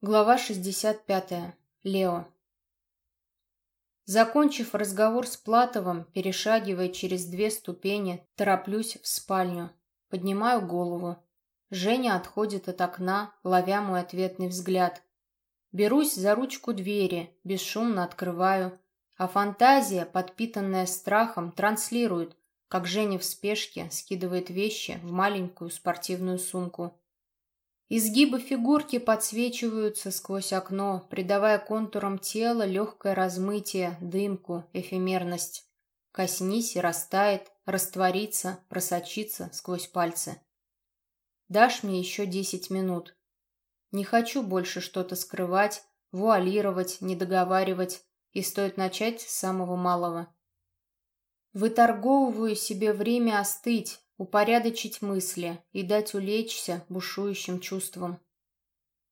Глава 65. Лео. Закончив разговор с Платовым, перешагивая через две ступени, тороплюсь в спальню. Поднимаю голову. Женя отходит от окна, ловя мой ответный взгляд. Берусь за ручку двери, бесшумно открываю, а фантазия, подпитанная страхом, транслирует, как Женя в спешке скидывает вещи в маленькую спортивную сумку. Изгибы фигурки подсвечиваются сквозь окно, придавая контурам тела легкое размытие, дымку, эфемерность. Коснись и растает, растворится, просочится сквозь пальцы. Дашь мне еще десять минут. Не хочу больше что-то скрывать, вуалировать, недоговаривать, и стоит начать с самого малого. Выторговываю себе время остыть, упорядочить мысли и дать улечься бушующим чувствам.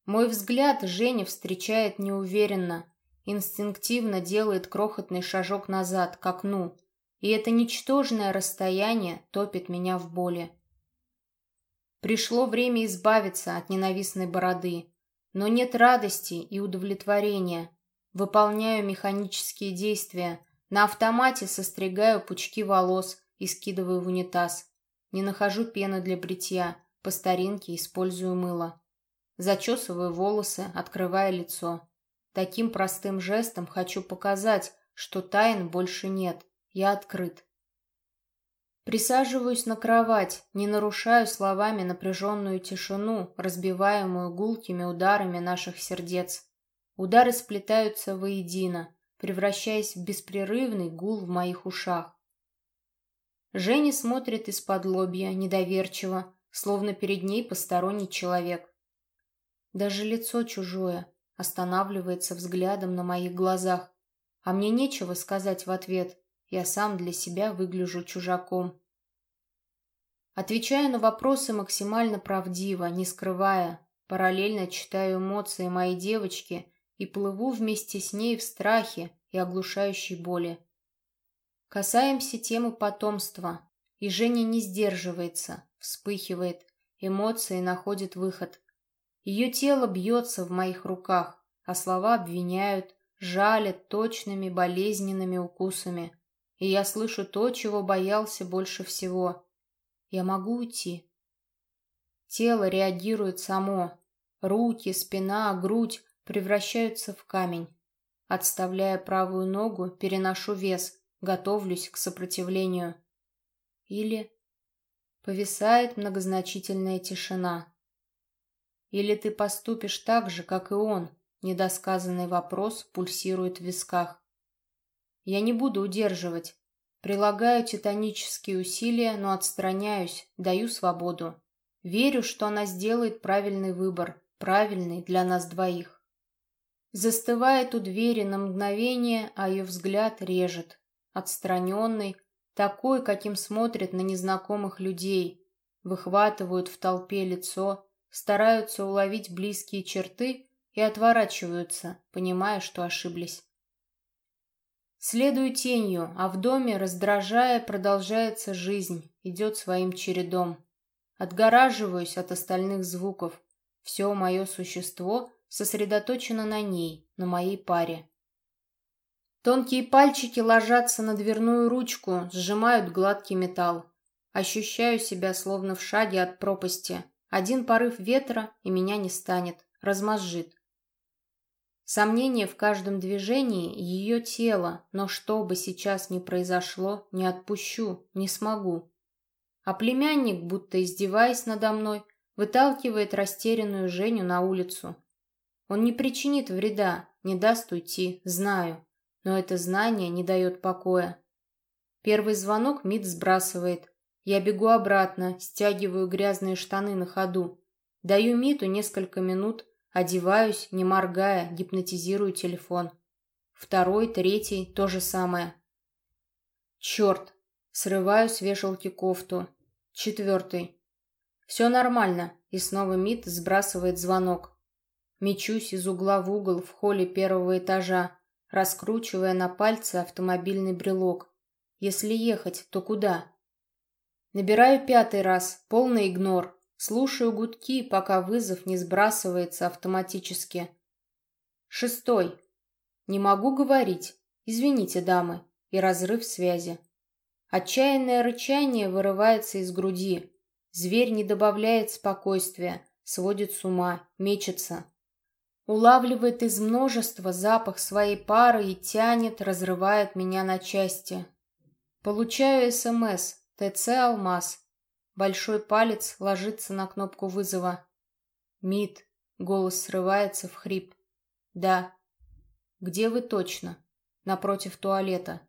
Мой взгляд Женя встречает неуверенно, инстинктивно делает крохотный шажок назад, к окну, и это ничтожное расстояние топит меня в боли. Пришло время избавиться от ненавистной бороды, но нет радости и удовлетворения. Выполняю механические действия, на автомате состригаю пучки волос и скидываю в унитаз. Не нахожу пены для бритья, по старинке использую мыло. Зачесываю волосы, открывая лицо. Таким простым жестом хочу показать, что тайн больше нет, я открыт. Присаживаюсь на кровать, не нарушаю словами напряженную тишину, разбиваемую гулкими ударами наших сердец. Удары сплетаются воедино, превращаясь в беспрерывный гул в моих ушах. Женя смотрит из-под лобья, недоверчиво, словно перед ней посторонний человек. Даже лицо чужое останавливается взглядом на моих глазах, а мне нечего сказать в ответ, я сам для себя выгляжу чужаком. Отвечаю на вопросы максимально правдиво, не скрывая, параллельно читаю эмоции моей девочки и плыву вместе с ней в страхе и оглушающей боли. Касаемся темы потомства, и Женя не сдерживается, вспыхивает, эмоции находят выход. Ее тело бьется в моих руках, а слова обвиняют, жалят точными болезненными укусами. И я слышу то, чего боялся больше всего. Я могу уйти. Тело реагирует само. Руки, спина, грудь превращаются в камень. Отставляя правую ногу, переношу вес, готовлюсь к сопротивлению. Или повисает многозначительная тишина. Или ты поступишь так же, как и он, недосказанный вопрос пульсирует в висках. Я не буду удерживать. Прилагаю титанические усилия, но отстраняюсь, даю свободу. Верю, что она сделает правильный выбор, правильный для нас двоих. Застывает у двери на мгновение, а ее взгляд режет, отстраненный, такой, каким смотрят на незнакомых людей, выхватывают в толпе лицо, стараются уловить близкие черты и отворачиваются, понимая, что ошиблись. Следую тенью, а в доме, раздражая, продолжается жизнь, идет своим чередом. Отгораживаюсь от остальных звуков. Все мое существо сосредоточено на ней, на моей паре. Тонкие пальчики ложатся на дверную ручку, сжимают гладкий металл. Ощущаю себя словно в шаге от пропасти. Один порыв ветра, и меня не станет, размозжит. Сомнение в каждом движении — ее тело, но что бы сейчас ни произошло, не отпущу, не смогу. А племянник, будто издеваясь надо мной, выталкивает растерянную Женю на улицу. Он не причинит вреда, не даст уйти, знаю но это знание не дает покоя. Первый звонок Мит сбрасывает. Я бегу обратно, стягиваю грязные штаны на ходу. Даю Миту несколько минут, одеваюсь, не моргая, гипнотизирую телефон. Второй, третий, то же самое. Черт! Срываю с вешалки кофту. Четвертый. Все нормально. И снова Мит сбрасывает звонок. Мечусь из угла в угол в холле первого этажа раскручивая на пальце автомобильный брелок. Если ехать, то куда? Набираю пятый раз, полный игнор. Слушаю гудки, пока вызов не сбрасывается автоматически. Шестой. Не могу говорить. Извините, дамы. И разрыв связи. Отчаянное рычание вырывается из груди. Зверь не добавляет спокойствия, сводит с ума, мечется. Улавливает из множества запах своей пары и тянет, разрывает меня на части. Получаю СМС. ТЦ «Алмаз». Большой палец ложится на кнопку вызова. «Мид». Голос срывается в хрип. «Да». «Где вы точно?» «Напротив туалета».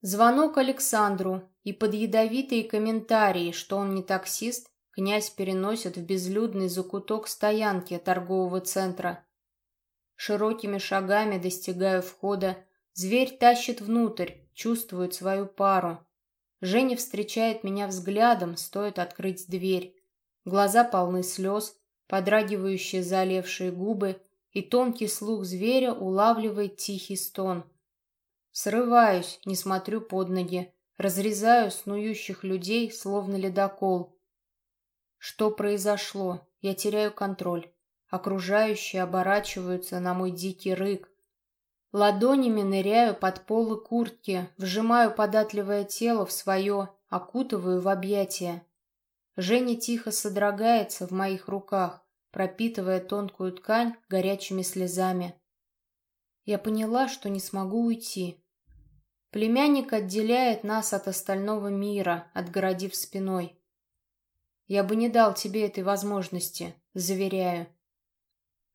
Звонок Александру и под ядовитые комментарии, что он не таксист, князь переносит в безлюдный закуток стоянки торгового центра. Широкими шагами достигаю входа, зверь тащит внутрь, чувствует свою пару. Женя встречает меня взглядом, стоит открыть дверь. Глаза полны слез, подрагивающие залевшие губы, и тонкий слух зверя улавливает тихий стон. Срываюсь, не смотрю под ноги, разрезаю снующих людей, словно ледокол. Что произошло? Я теряю контроль. Окружающие оборачиваются на мой дикий рык. Ладонями ныряю под полы куртки, вжимаю податливое тело в свое, окутываю в объятия. Женя тихо содрогается в моих руках, пропитывая тонкую ткань горячими слезами. Я поняла, что не смогу уйти. Племянник отделяет нас от остального мира, отгородив спиной. Я бы не дал тебе этой возможности, заверяю.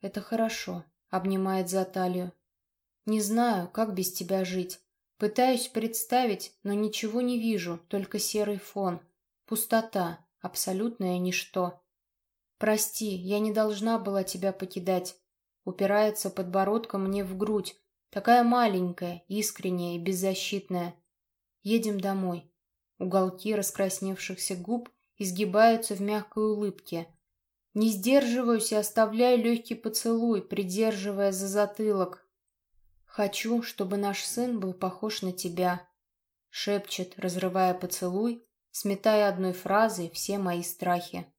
Это хорошо, обнимает за талию. Не знаю, как без тебя жить. Пытаюсь представить, но ничего не вижу, только серый фон. Пустота, абсолютное ничто. Прости, я не должна была тебя покидать. Упирается подбородком мне в грудь, Такая маленькая, искренняя и беззащитная. Едем домой. Уголки раскрасневшихся губ изгибаются в мягкой улыбке. Не сдерживаюсь и оставляю легкий поцелуй, придерживая за затылок. «Хочу, чтобы наш сын был похож на тебя», — шепчет, разрывая поцелуй, сметая одной фразой все мои страхи.